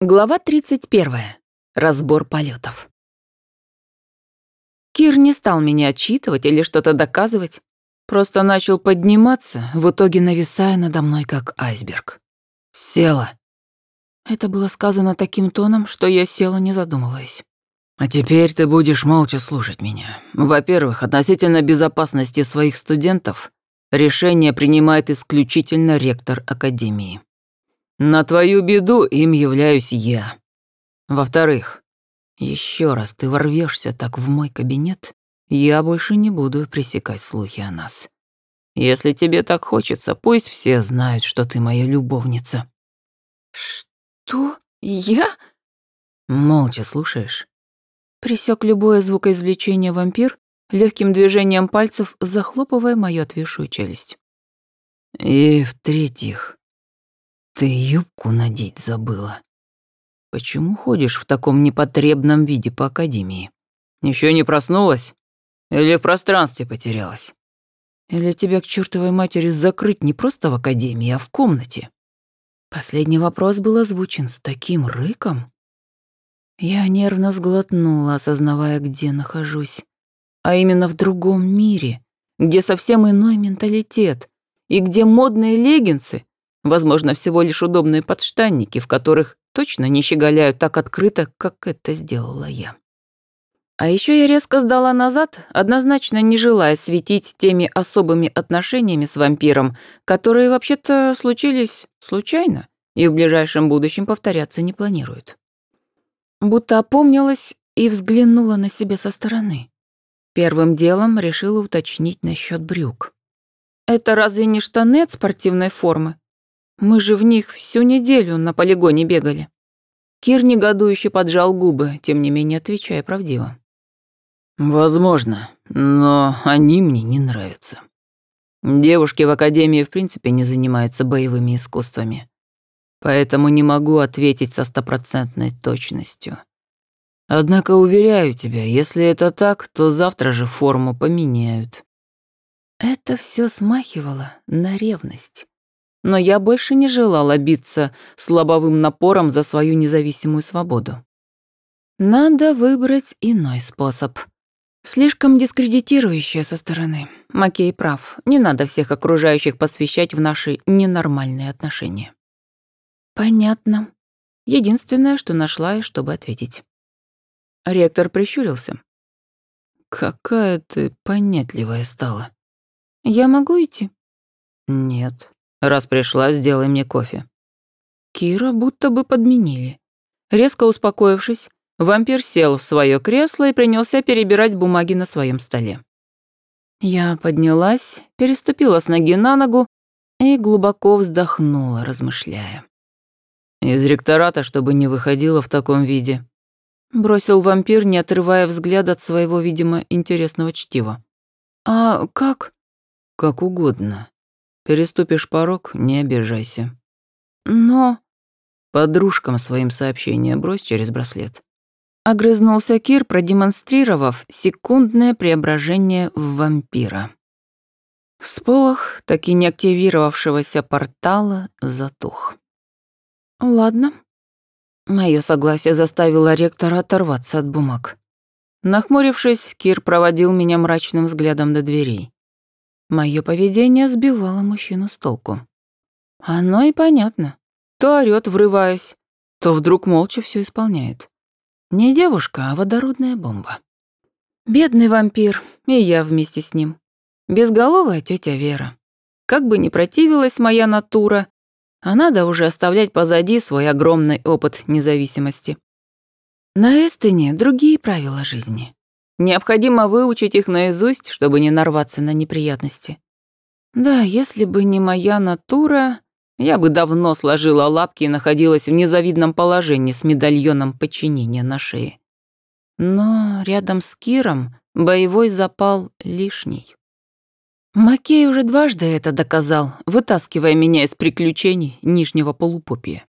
Глава 31. Разбор полетов. Кир не стал меня отчитывать или что-то доказывать, просто начал подниматься, в итоге нависая надо мной как айсберг. Села. Это было сказано таким тоном, что я села, не задумываясь. А теперь ты будешь молча слушать меня. Во-первых, относительно безопасности своих студентов решение принимает исключительно ректор Академии. На твою беду им являюсь я. Во-вторых, еще раз ты ворвешься так в мой кабинет, я больше не буду пресекать слухи о нас. Если тебе так хочется, пусть все знают, что ты моя любовница. Что? Я? Молча слушаешь? Присек любое звукоизвлечение вампир, легким движением пальцев захлопывая мою отвисшую челюсть. И в-третьих, ты юбку надеть забыла. Почему ходишь в таком непотребном виде по академии? Еще не проснулась? Или в пространстве потерялась? Или тебя к чертовой матери закрыть не просто в академии, а в комнате? Последний вопрос был озвучен с таким рыком. Я нервно сглотнула, осознавая, где нахожусь. А именно в другом мире, где совсем иной менталитет, и где модные леггинсы Возможно, всего лишь удобные подштанники, в которых точно не щеголяют так открыто, как это сделала я. А еще я резко сдала назад, однозначно не желая светить теми особыми отношениями с вампиром, которые вообще-то случились случайно и в ближайшем будущем повторяться не планируют. Будто опомнилась и взглянула на себя со стороны. Первым делом решила уточнить насчет брюк. Это разве не штаны от спортивной формы? Мы же в них всю неделю на полигоне бегали. Кир негодующе поджал губы, тем не менее отвечая правдиво. «Возможно, но они мне не нравятся. Девушки в академии в принципе не занимаются боевыми искусствами, поэтому не могу ответить со стопроцентной точностью. Однако уверяю тебя, если это так, то завтра же форму поменяют». Это все смахивало на ревность но я больше не желала биться слабовым напором за свою независимую свободу. Надо выбрать иной способ. Слишком дискредитирующее со стороны. Макей прав, не надо всех окружающих посвящать в наши ненормальные отношения. Понятно. Единственное, что нашла и чтобы ответить. Ректор прищурился. «Какая ты понятливая стала». «Я могу идти?» «Нет. Раз пришла, сделай мне кофе». Кира будто бы подменили. Резко успокоившись, вампир сел в свое кресло и принялся перебирать бумаги на своем столе. Я поднялась, переступила с ноги на ногу и глубоко вздохнула, размышляя. «Из ректората, чтобы не выходила в таком виде», — бросил вампир, не отрывая взгляд от своего, видимо, интересного чтива. «А как?» «Как угодно. Переступишь порог, не обижайся. Но... Подружкам своим сообщения брось через браслет. Огрызнулся Кир, продемонстрировав секундное преображение в вампира. Всполох, так и не активировавшегося портала, затух. «Ладно». Мое согласие заставило ректора оторваться от бумаг. Нахмурившись, Кир проводил меня мрачным взглядом до дверей. Мое поведение сбивало мужчину с толку. Оно и понятно. То орёт, врываясь, то вдруг молча все исполняет. Не девушка, а водородная бомба. Бедный вампир, и я вместе с ним. Безголовая тетя Вера. Как бы ни противилась моя натура, а надо уже оставлять позади свой огромный опыт независимости. На Эстене другие правила жизни. Необходимо выучить их наизусть, чтобы не нарваться на неприятности. Да, если бы не моя натура, я бы давно сложила лапки и находилась в незавидном положении с медальоном подчинения на шее. Но рядом с Киром боевой запал лишний. Макей уже дважды это доказал, вытаскивая меня из приключений нижнего полупопия.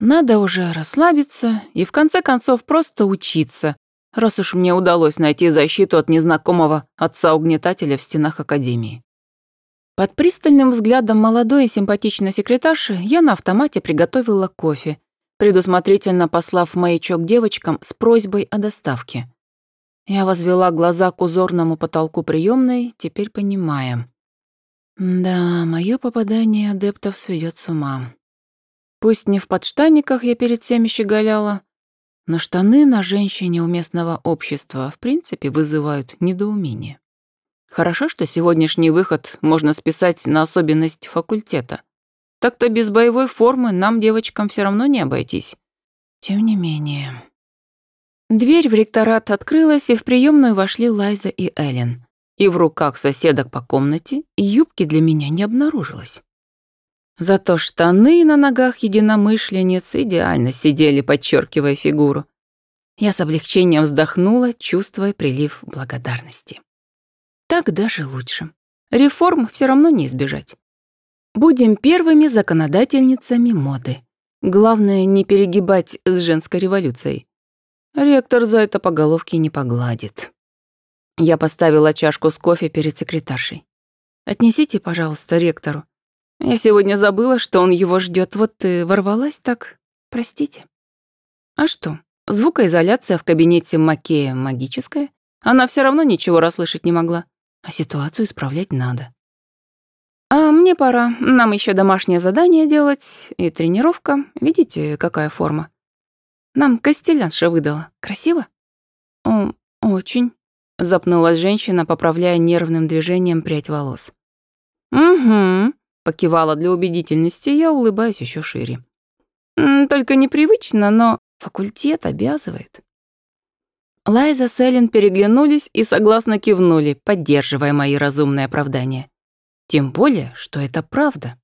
Надо уже расслабиться и в конце концов просто учиться, раз уж мне удалось найти защиту от незнакомого отца-угнетателя в стенах Академии. Под пристальным взглядом молодой и симпатичной секретарши я на автомате приготовила кофе, предусмотрительно послав маячок девочкам с просьбой о доставке. Я возвела глаза к узорному потолку приемной, теперь понимая. Да, мое попадание адептов сведет с ума. Пусть не в подштанниках я перед всеми щеголяла, но штаны на женщине у местного общества в принципе вызывают недоумение. Хорошо, что сегодняшний выход можно списать на особенность факультета. Так-то без боевой формы нам, девочкам, все равно не обойтись. Тем не менее... Дверь в ректорат открылась, и в приемную вошли Лайза и Эллен. И в руках соседок по комнате юбки для меня не обнаружилось. Зато штаны на ногах единомышленниц идеально сидели, подчеркивая фигуру. Я с облегчением вздохнула, чувствуя прилив благодарности. Так даже лучше. Реформ все равно не избежать. Будем первыми законодательницами моды. Главное, не перегибать с женской революцией. Ректор за это по головке не погладит. Я поставила чашку с кофе перед секретаршей. «Отнесите, пожалуйста, ректору. Я сегодня забыла, что он его ждет. Вот ты ворвалась так. Простите». «А что, звукоизоляция в кабинете Макея магическая? Она все равно ничего расслышать не могла. А ситуацию исправлять надо. А мне пора. Нам еще домашнее задание делать и тренировка. Видите, какая форма? Нам костелянша выдала. Красиво? О, очень. Запнулась женщина, поправляя нервным движением прядь волос. Угу. Покивала для убедительности, я улыбаюсь еще шире. Только непривычно, но факультет обязывает. Лайза с Эллен переглянулись и согласно кивнули, поддерживая мои разумные оправдания. Тем более, что это правда.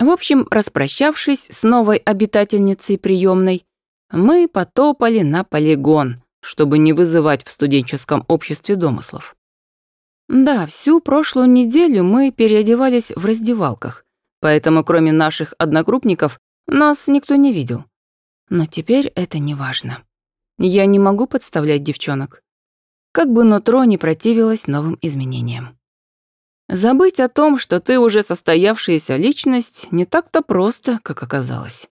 В общем, распрощавшись с новой обитательницей приемной, мы потопали на полигон, чтобы не вызывать в студенческом обществе домыслов. Да, всю прошлую неделю мы переодевались в раздевалках, поэтому кроме наших одногруппников нас никто не видел. Но теперь это не важно. Я не могу подставлять девчонок. Как бы нутро не противилось новым изменениям. Забыть о том, что ты уже состоявшаяся личность, не так-то просто, как оказалось.